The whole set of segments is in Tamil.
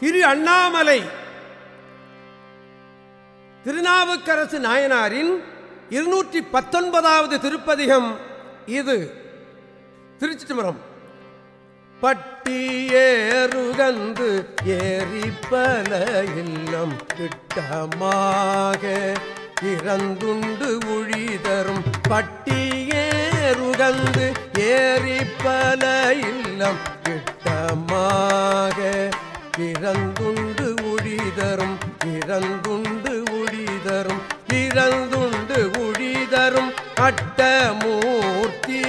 திரு அண்ணாமலை. திருநாவுக்கரசு நாயனாரின் இருநூற்றி பத்தொன்பதாவது திருப்பதிகம் இது. திருச்சி தம்பரம் ஏறி ஏறிப்பல இல்லம் திட்டமாக இறந்துண்டு உழிதரும் பட்டியேறுகந்து ஏறிப்பல இல்லம் திட்டமாக இறந்துண்டு ஒழிதரும் இறந்துண்டு ஒழிதரும் இறந்துண்டு ஒழிதரும் அட்டமூர்த்தி.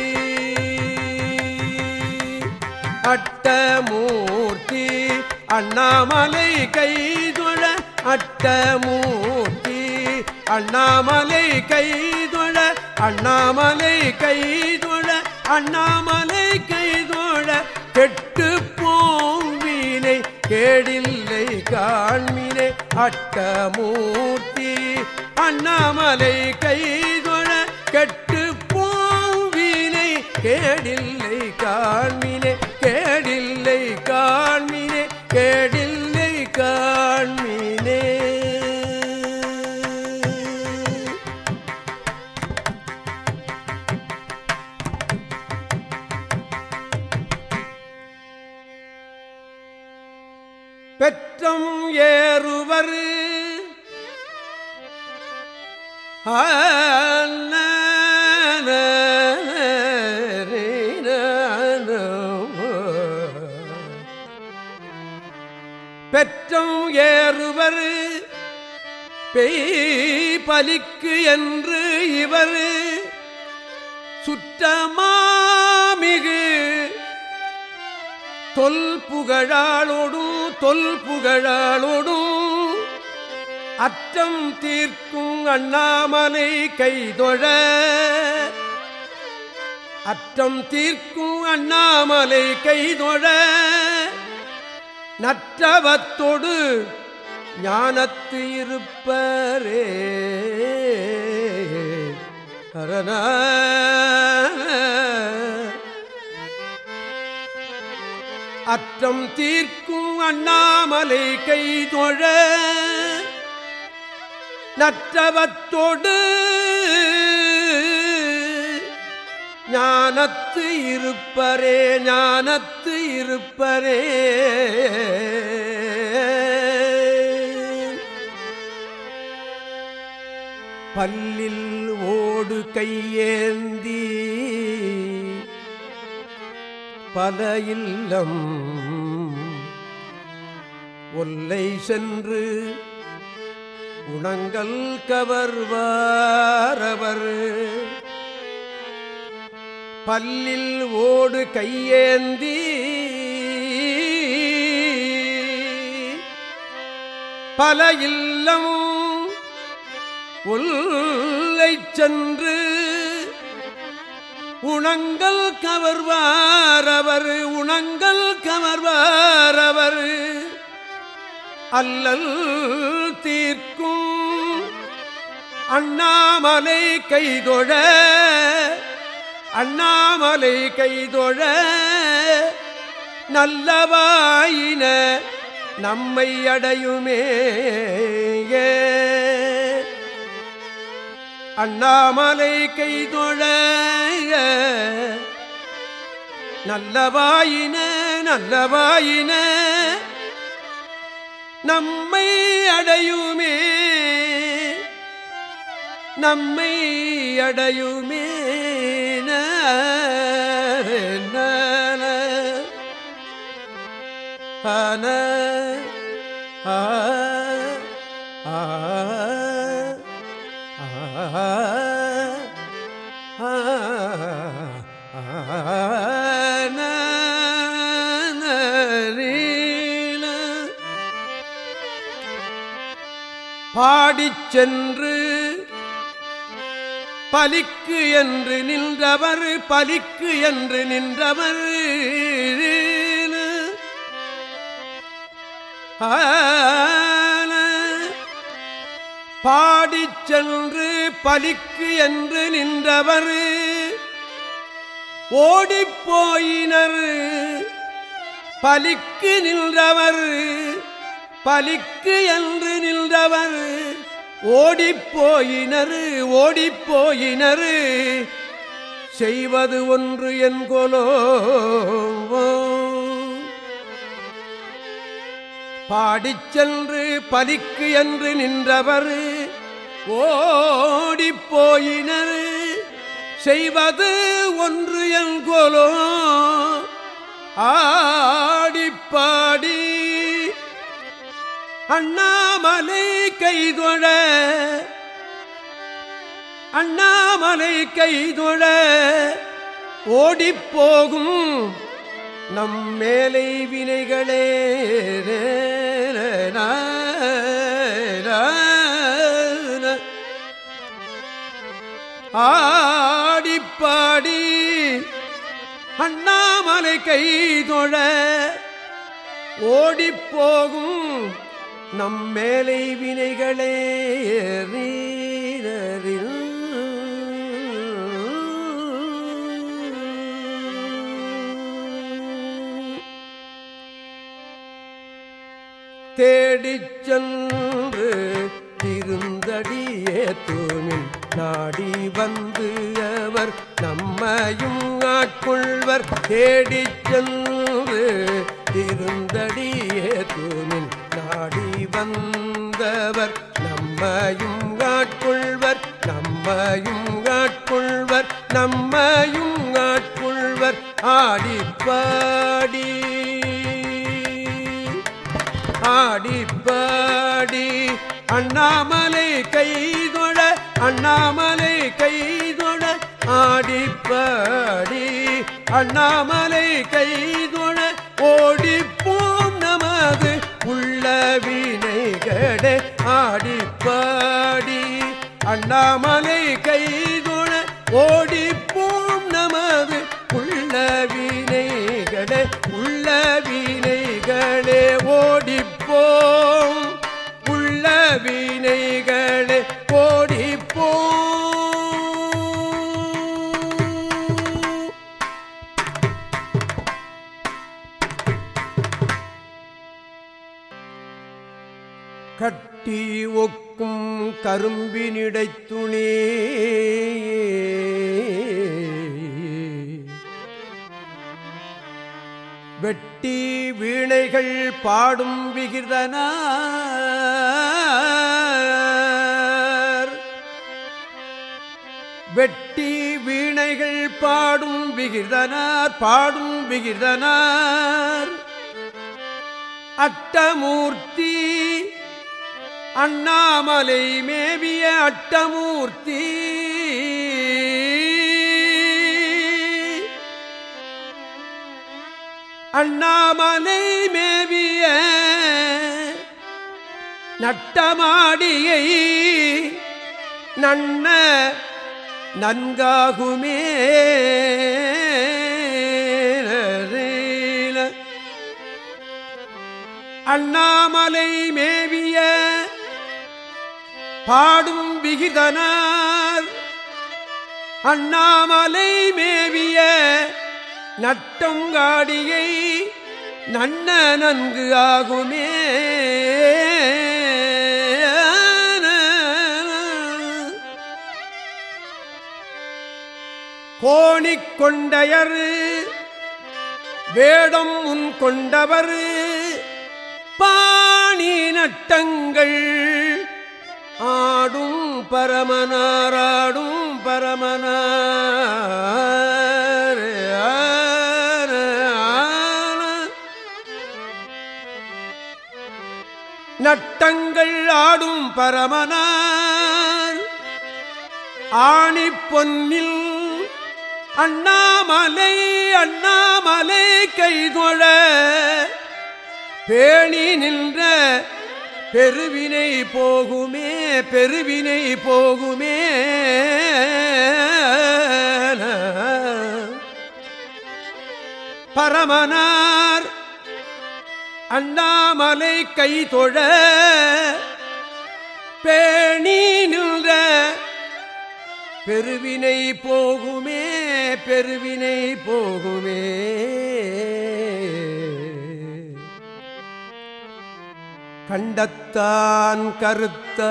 அட்டமூர்த்தி அண்ணாமலை கைதுழ அட்டமூர்த்தி. அண்ணாமலை கைதுழ அண்ணாமலை கைதுழ அண்ணாமலை அட்டமூர்த்தி அண்ணாமலை கைதொழ கெட்டு போவினை கேடில்லை காண்மினே பெற்றம் ஏறுவர். பெற்றம் ஏறுவர். பெய் பலிக்கு என்று இவர் சுற்றமா தொல் புகழாளோடும் தொல் புகழாளோடும் அற்றம் தீர்க்கும் அண்ணாமலை கைதொழ. அற்றம் தீர்க்கும் அண்ணாமலை கைதொழ. நற்றவத்தொடு ஞானத்து இருப்பரே. அரணா அற்றம் தீர்க்கும் அண்ணாமலை கை தொழ. நற்றவத்தோடு ஞானத்து இருப்பரே ஞானத்து இருப்பரே. பல்லில் ஓடு கையேந்தி பல இல்லம் ஒல்லை சென்று குணங்கள் கவர்வாரவர் பல்லில் ஓடு கையேந்தி பல இல்லம் ஒல்லை சென்று உணங்கள் கவர்வாரவர் உணங்கள் கவர்வாரவர் அல்லல் தீர்க்கும் அண்ணாமலை கைதொழ அண்ணாமலை கைதொழ நல்லவாயின நம்மை அடையுமே அண்ணாமலை கைதொழ நல்லவாயின நல்லவாயின. நம்மை அடையுமே நம்மை அடையுமே. ந, ஆன, ஆ, சென்று பலிக்கு என்று நின்றவர் பலிக்கு என்று நின்றவர். பாடிச் சென்று பலிக்கு என்று நின்றவர். ஓடிப்போயினர் பலிக்கு நின்றவர். பலிக்கு என்று நின்றவர். ஓடிப்போயினரு ஓடிப்போயினரு. செய்வது ஒன்று என்கொலோ பாடிச் சென்று பலிக்கு என்று நின்றவர் ஓடிப்போயினர். செய்வது ஒன்று என்கொலோ ஆடிப்பாடி அண்ணாமலை கைதொழ அண்ணாமலை கைதொழ ஓடிப்போகும் நம் மேலை வினைகளே. ஆடிப்பாடி அண்ணாமலை கைதொழ ஓடிப்போகும் நம் மேலை வினைகளே ரீரரில் தேடிச் சென்று திருந்தடியே தூமில் நாடி வந்து அவர் நம்மையும் ஆட்கொள்வர். தேடிச் சென்று திருந்தடியே அண்ணாமலை கைதொழ ஓடிப்போம் நமது உள்ள வினைகளே ஆடிப்பாடி அண்ணாமலை கை கட்டி ஒக்கும் கரும்பினிடைத்துணி வெட்டி வீணைகள் பாடும் விகிர்தனார் வெட்டி வீணைகள் பாடும் விகிர்தனார் பாடும் விகிர்தனார். அட்டமூர்த்தி அண்ணாமலை மேவிய அட்டமூர்த்தி. அண்ணாமலை மேவிய நட்டமாடியை நன்ன நன்காகுமே. அண்ணாமலை மேவிய பாடும் விகிதனார். அண்ணாமலை மேவிய நட்டங்காடியை நன்ன நன்கு ஆகுமே. கோணிக் கொண்டையர் வேடம் முன் கொண்டவர் பாணி நட்டங்கள் ஆடும் பரமனாராடும் பரமனார் நட்டங்கள் ஆடும் பரமனார் ஆணி பொன்னில் அண்ணாமலை அண்ணாமலை கைகொழ பேணி நின்ற பெருவினை போகுமே பெருவினை போகுமே. பரமனார் அண்ணாமலை கை தொழ பேணி நின்ற பெருவினை போகுமே பெருவினை போகுமே. கண்டத்தான் கருத்த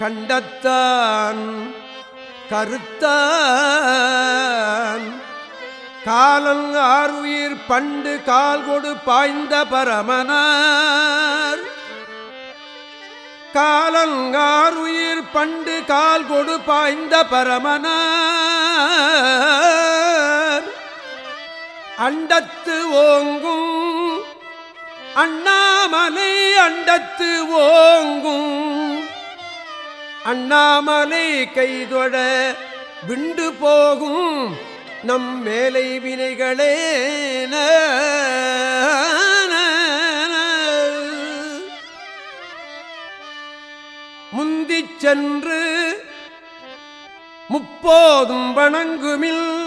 கண்டத்தான் கருத்தான். காலங் ஆறுயிர் பண்டு கால் கொடு பாய்ந்த பரமனார். காலங்காருயிர் பண்டு கால் கொடு பாய்ந்த பரமனார். அண்டத்து ஓங்கும். அண்ணாமலை அண்டத்து ஓங்கும். அண்ணாமலை கைதொட விண்டு போகும் நம் மேலை வினைகளே. முந்திச் சென்று முப்போதும் வணங்குமில்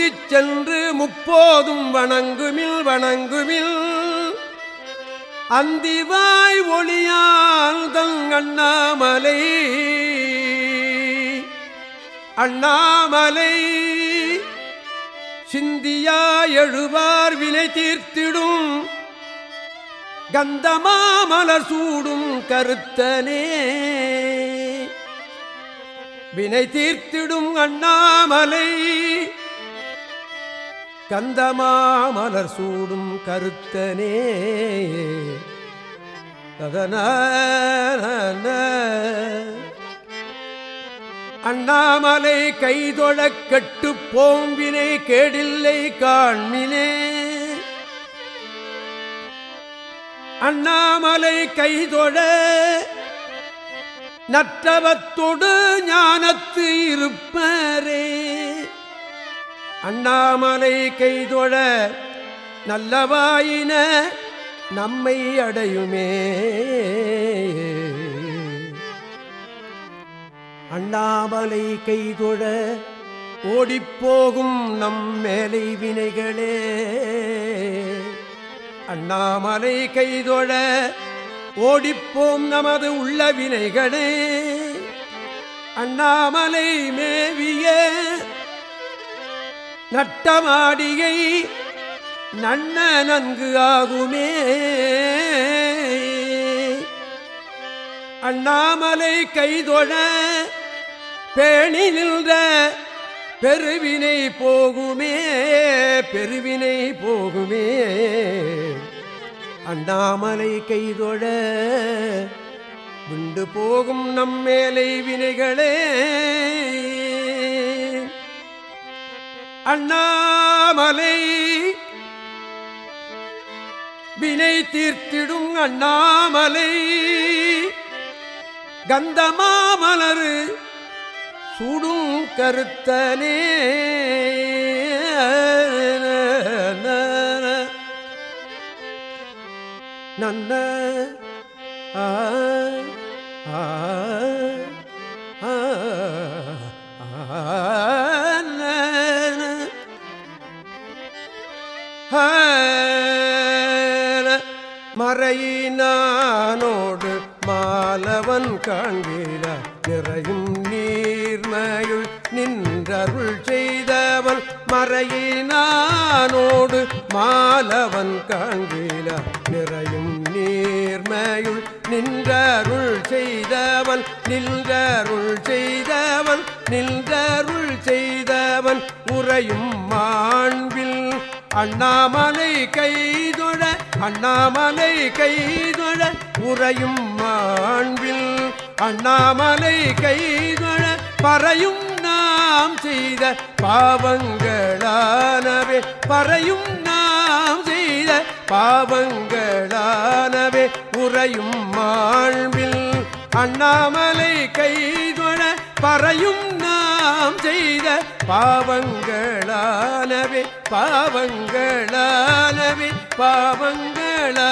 முந்திச் சென்று முப்போதும் வணங்குமில் வணங்குமில். அந்திவாய் ஒளியால் தங்கண்ணாமலை அண்ணாமலை சிந்தியா எழுவார் வினை தீர்த்திடும். கந்தமாமலர் சூடும் கருத்தனே. வினை தீர்த்திடும் அண்ணாமலை. கந்தமாமலர் சூடும் கருத்தனே. கதன அண்ணாமலை கைதொழக் கட்டு போம்பினை கேடில்லை காண்மினே. அண்ணாமலை கைதொழ நற்றவத்தொடு ஞானத்து இருப்பரே. அண்ணாமலை கைதொழ நல்லவாயின நம்மை அடையுமே. அண்ணாமலை கைதொழ ஓடிப்போகும் நம் மேலை வினைகளே. அண்ணாமலை கைதொழ ஓடிப்போம் நமது உள்ள வினைகளே. அண்ணாமலை மேவிய நட்டமாடியை நன்ன நன்கு ஆகுமே. அண்ணாமலை கைதொழ பேணி நின்ற பெருவினை போகுமே பெருவினை போகுமே. அண்ணாமலை கைதொழ விண்டு போகும் நம்மேலை வினைகளே. அண்ணாமலை வினை தீர்த்திடும் அண்ணாமலை கந்தமாமலரு சுடும் கருத்தனே நன்ன ஆ ஆ ஆ ஆ மறையினானோடு மாலவன் காண்கிற நிறையும் நீர்மயுள் நின்றருள் செய்தவன் மறையினானோடு மாலவன் காண்கிற நிறையும் நீர்மயுள் நின்றருள் செய்தவன் நின்றருள் செய்தவன் நின்றருள் செய்தவன் உறையும் மாண்பில் அண்ணாமலை கைதொழ அண்ணாமலை கைதொழ உறையும் மாண்பில் அண்ணாமலை கைதொழ பறையும் நாம் செய்த பாவங்களானவே. பறையும் நாம் செய்த பாவங்களானவே. உறையும் மாண்பில் அண்ணாமலை கைதொழ பறையும் நாம் நாம் செய்த பாவங்களானவே பாவங்களானவே பாவங்களானவே